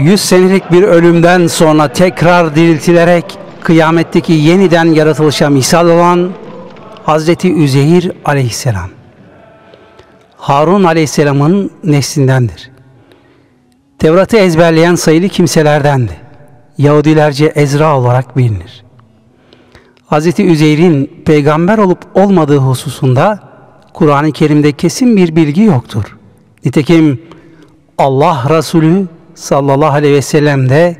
100 senelik bir ölümden sonra tekrar diriltilerek kıyametteki yeniden yaratılışa misal olan Hazreti Üzeyir aleyhisselam. Harun aleyhisselamın neslindendir. Tevrat'ı ezberleyen sayılı kimselerdendi. Yahudilerce Ezra olarak bilinir. Hazreti Üzeyr'in peygamber olup olmadığı hususunda Kur'an-ı Kerim'de kesin bir bilgi yoktur. Nitekim Allah Resulü sallallahu aleyhi ve sellem de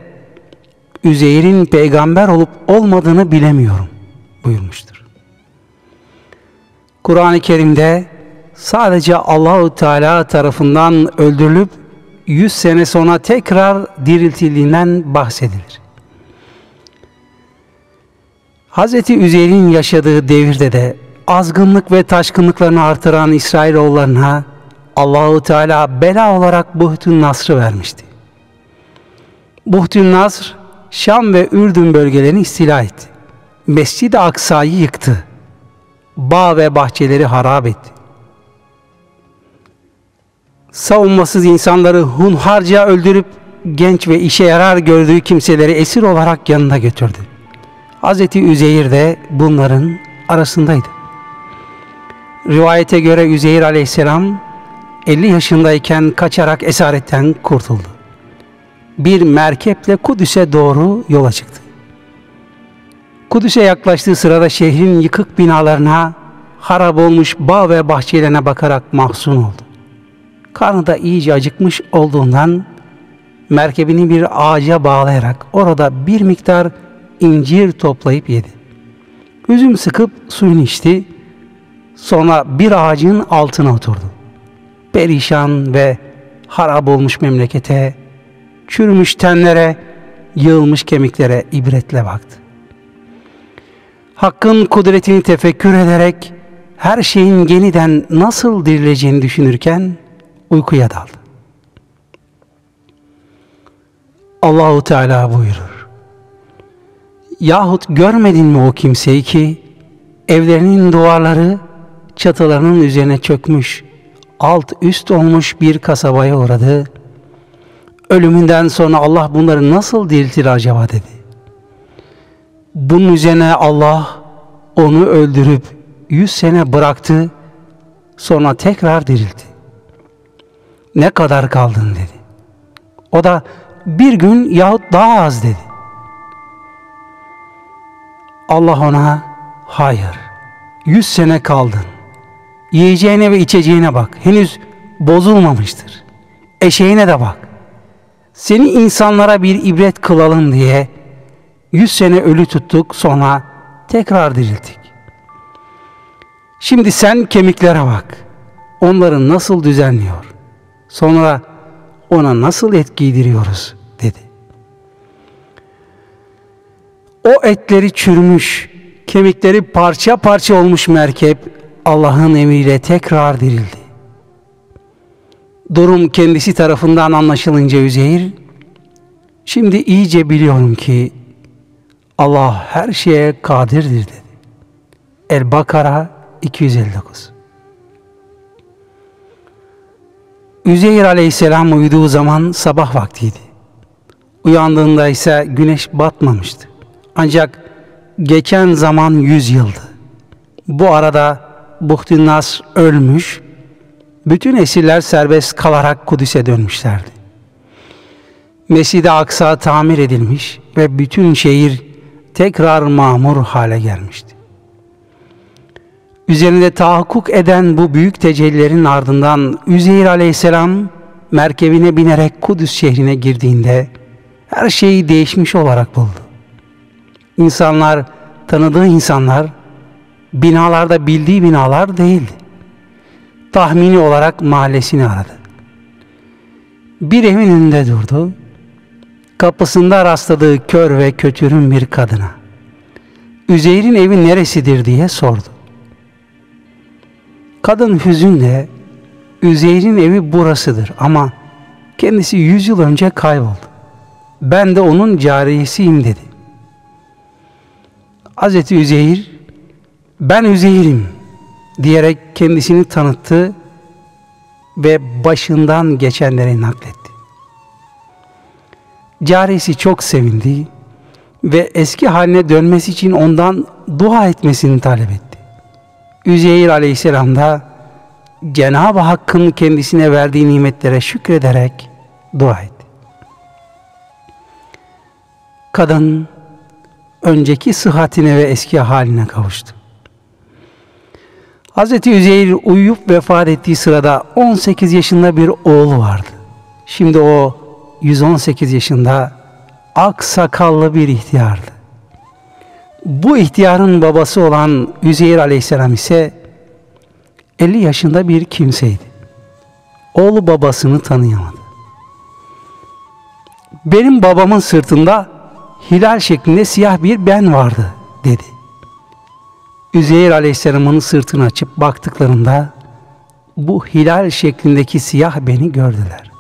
Üzeyr'in peygamber olup olmadığını bilemiyorum buyurmuştur. Kur'an-ı Kerim'de sadece Allahu Teala tarafından öldürülüp 100 sene sonra tekrar diriltildiğinden bahsedilir. Hz. Üzeyr'in yaşadığı devirde de azgınlık ve taşkınlıklarını artıran İsrailoğullarına Allahu Teala bela olarak Buhtun Nasr'ı vermişti. Buhtun Nasr, Şam ve Ürdün bölgelerini istila etti. Mescid-i Aksa'yı yıktı. Bağ ve bahçeleri harap etti. Savunmasız insanları hunharca öldürüp genç ve işe yarar gördüğü kimseleri esir olarak yanına götürdü. Hz. Üzeyir de bunların arasındaydı. Rivayete göre Üzeyir aleyhisselam 50 yaşındayken kaçarak esaretten kurtuldu. Bir merkeple Kudüs'e doğru yola çıktı. Kudüs'e yaklaştığı sırada şehrin yıkık binalarına, harap olmuş bağ ve bahçelerine bakarak mahzun oldu. Karnı da iyice acıkmış olduğundan merkebini bir ağaca bağlayarak orada bir miktar incir toplayıp yedi. Üzüm sıkıp suyunu içti. Sonra bir ağacın altına oturdu. Perişan ve harap olmuş memlekete, çürümüş tenlere, yığılmış kemiklere ibretle baktı. Hakkın kudretini tefekkür ederek her şeyin yeniden nasıl dirileceğini düşünürken uykuya daldı. Allahu Teala buyurur. Yahut görmedin mi o kimseyi ki evlerinin duvarları çatılarının üzerine çökmüş, alt üst olmuş bir kasabaya uğradı. Ölümünden sonra Allah bunları nasıl diriltir acaba dedi. Bunun üzerine Allah onu öldürüp yüz sene bıraktı, sonra tekrar dirildi. Ne kadar kaldın dedi. O da bir gün yahut daha az dedi. Allah ona hayır yüz sene kaldın. Yiyeceğine ve içeceğine bak. Henüz bozulmamıştır. Eşeğine de bak. Seni insanlara bir ibret kılalım diye yüz sene ölü tuttuk sonra tekrar dirilttik. Şimdi sen kemiklere bak. Onları nasıl düzenliyor. Sonra ona nasıl et giydiriyoruz dedi. O etleri çürümüş, kemikleri parça parça olmuş merkep Allah'ın emriyle tekrar dirildi. Durum kendisi tarafından anlaşılınca Üzeyir, şimdi iyice biliyorum ki Allah her şeye kadirdir dedi. El-Bakara 259 Üzeyir aleyhisselam uyuduğu zaman sabah vaktiydi. Uyandığında ise güneş batmamıştı. Ancak geçen zaman yüz yıldı. Bu arada Buhtin Nasr ölmüş, bütün esirler serbest kalarak Kudüs'e dönmüşlerdi. Mescid-i Aksa tamir edilmiş ve bütün şehir tekrar mamur hale gelmişti. Üzerinde tahakkuk eden bu büyük tecellilerin ardından Üzeyir aleyhisselam merkebine binerek Kudüs şehrine girdiğinde her şeyi değişmiş olarak buldu. İnsanlar, tanıdığı insanlar, binalarda bildiği binalar değildi. Tahmini olarak mahallesini aradı. Bir evin önünde durdu. Kapısında rastladığı kör ve kötürüm bir kadına. Üzeyr'in evi neresidir diye sordu. Kadın hüzünle Üzeyr'in evi burasıdır ama kendisi yüz yıl önce kayboldu. Ben de onun cariyesiyim dedi. Hazreti Üzeyir ben Üzeyr'im diyerek kendisini tanıttı ve başından geçenleri nakletti. Carisi çok sevindi ve eski haline dönmesi için ondan dua etmesini talep etti. Üzeyir aleyhisselam da Cenab-ı Hakk'ın kendisine verdiği nimetlere şükrederek dua etti. Kadın önceki sıhhatine ve eski haline kavuştu. Hz. Üzeyir uyuyup vefat ettiği sırada 18 yaşında bir oğlu vardı. Şimdi o 118 yaşında ak sakallı bir ihtiyardı. Bu ihtiyarın babası olan Üzeyir aleyhisselam ise 50 yaşında bir kimseydi. Oğlu babasını tanıyamadı. Benim babamın sırtında hilal şeklinde siyah bir ben vardı dedi. Üzeyir Aleyhisselam'ın sırtını açıp baktıklarında bu hilal şeklindeki siyah beni gördüler.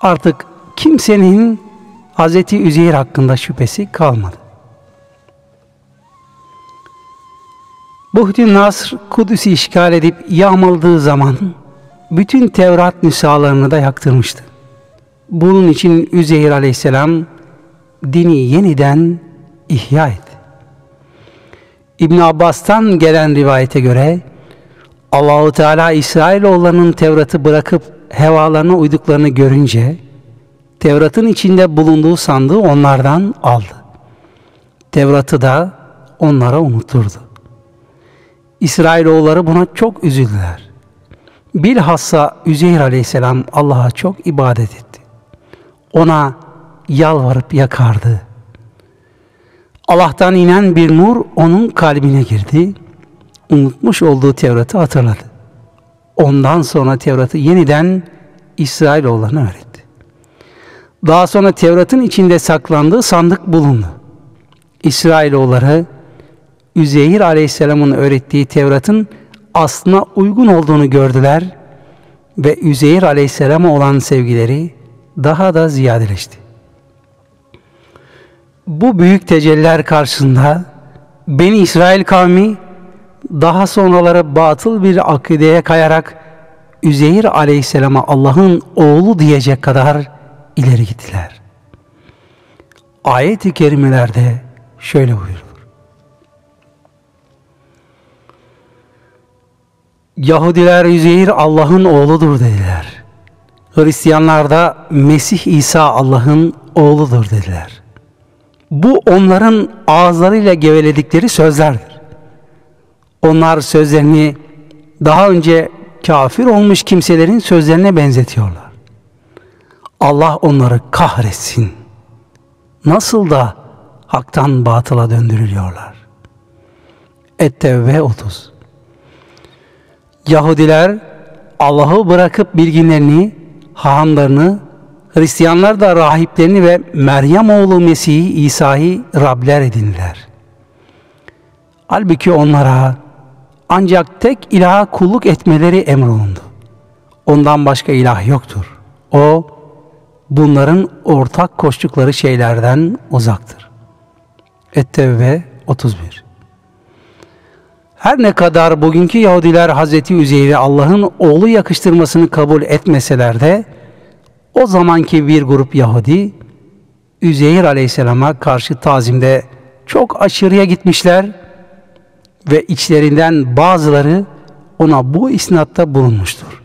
Artık kimsenin Hz. Üzeyir hakkında şüphesi kalmadı. Buhdin Nasr Kudüs'ü işgal edip yağmaladığı zaman bütün Tevrat nüshalarını da yaktırmıştı. Bunun için Üzeyir aleyhisselam dini yeniden ihya etti. İbn Abbas'tan gelen rivayete göre Allahu Teala İsrailoğullarının Tevrat'ı bırakıp hevalarına uyduklarını görünce Tevrat'ın içinde bulunduğu sandığı onlardan aldı. Tevrat'ı da onlara unutturdu. İsrailoğulları buna çok üzüldüler. Bilhassa Üzeyr aleyhisselam Allah'a çok ibadet etti. Ona yalvarıp yakardı. Allah'tan inen bir nur onun kalbine girdi. Unutmuş olduğu Tevrat'ı hatırladı. Ondan sonra Tevrat'ı yeniden İsrailoğullarına öğretti. Daha sonra Tevrat'ın içinde saklandığı sandık bulundu. İsrailoğulları Üzeyir Aleyhisselam'ın öğrettiği Tevrat'ın aslına uygun olduğunu gördüler ve Üzeyir Aleyhisselam'a olan sevgileri daha da ziyadeleşti. Bu büyük tecelliler karşısında Beni İsrail kavmi daha sonraları batıl bir akideye kayarak Üzeyir Aleyhisselam'a Allah'ın oğlu diyecek kadar ileri gittiler. Ayet-i kerimelerde şöyle buyurur. Yahudiler Üzeyir Allah'ın oğludur dediler. Hristiyanlar da Mesih İsa Allah'ın oğludur dediler. Bu onların ağızlarıyla geveledikleri sözlerdir. Onlar sözlerini daha önce kafir olmuş kimselerin sözlerine benzetiyorlar. Allah onları kahretsin. Nasıl da haktan batıla döndürülüyorlar. Et-Tevbe 30 Yahudiler Allah'ı bırakıp bilginlerini, hahamlarını, Hristiyanlar da rahiplerini ve Meryem oğlu Mesih'i İsa'yı Rabler edindiler. Halbuki onlara ancak tek ilaha kulluk etmeleri emrolundu. Ondan başka ilah yoktur. O bunların ortak koştukları şeylerden uzaktır. Et-Tevbe 31 her ne kadar bugünkü Yahudiler Hazreti Üzeyr'i Allah'ın oğlu yakıştırmasını kabul etmeseler de o zamanki bir grup Yahudi Üzeyir Aleyhisselam'a karşı tazimde çok aşırıya gitmişler ve içlerinden bazıları ona bu isnatta bulunmuştur.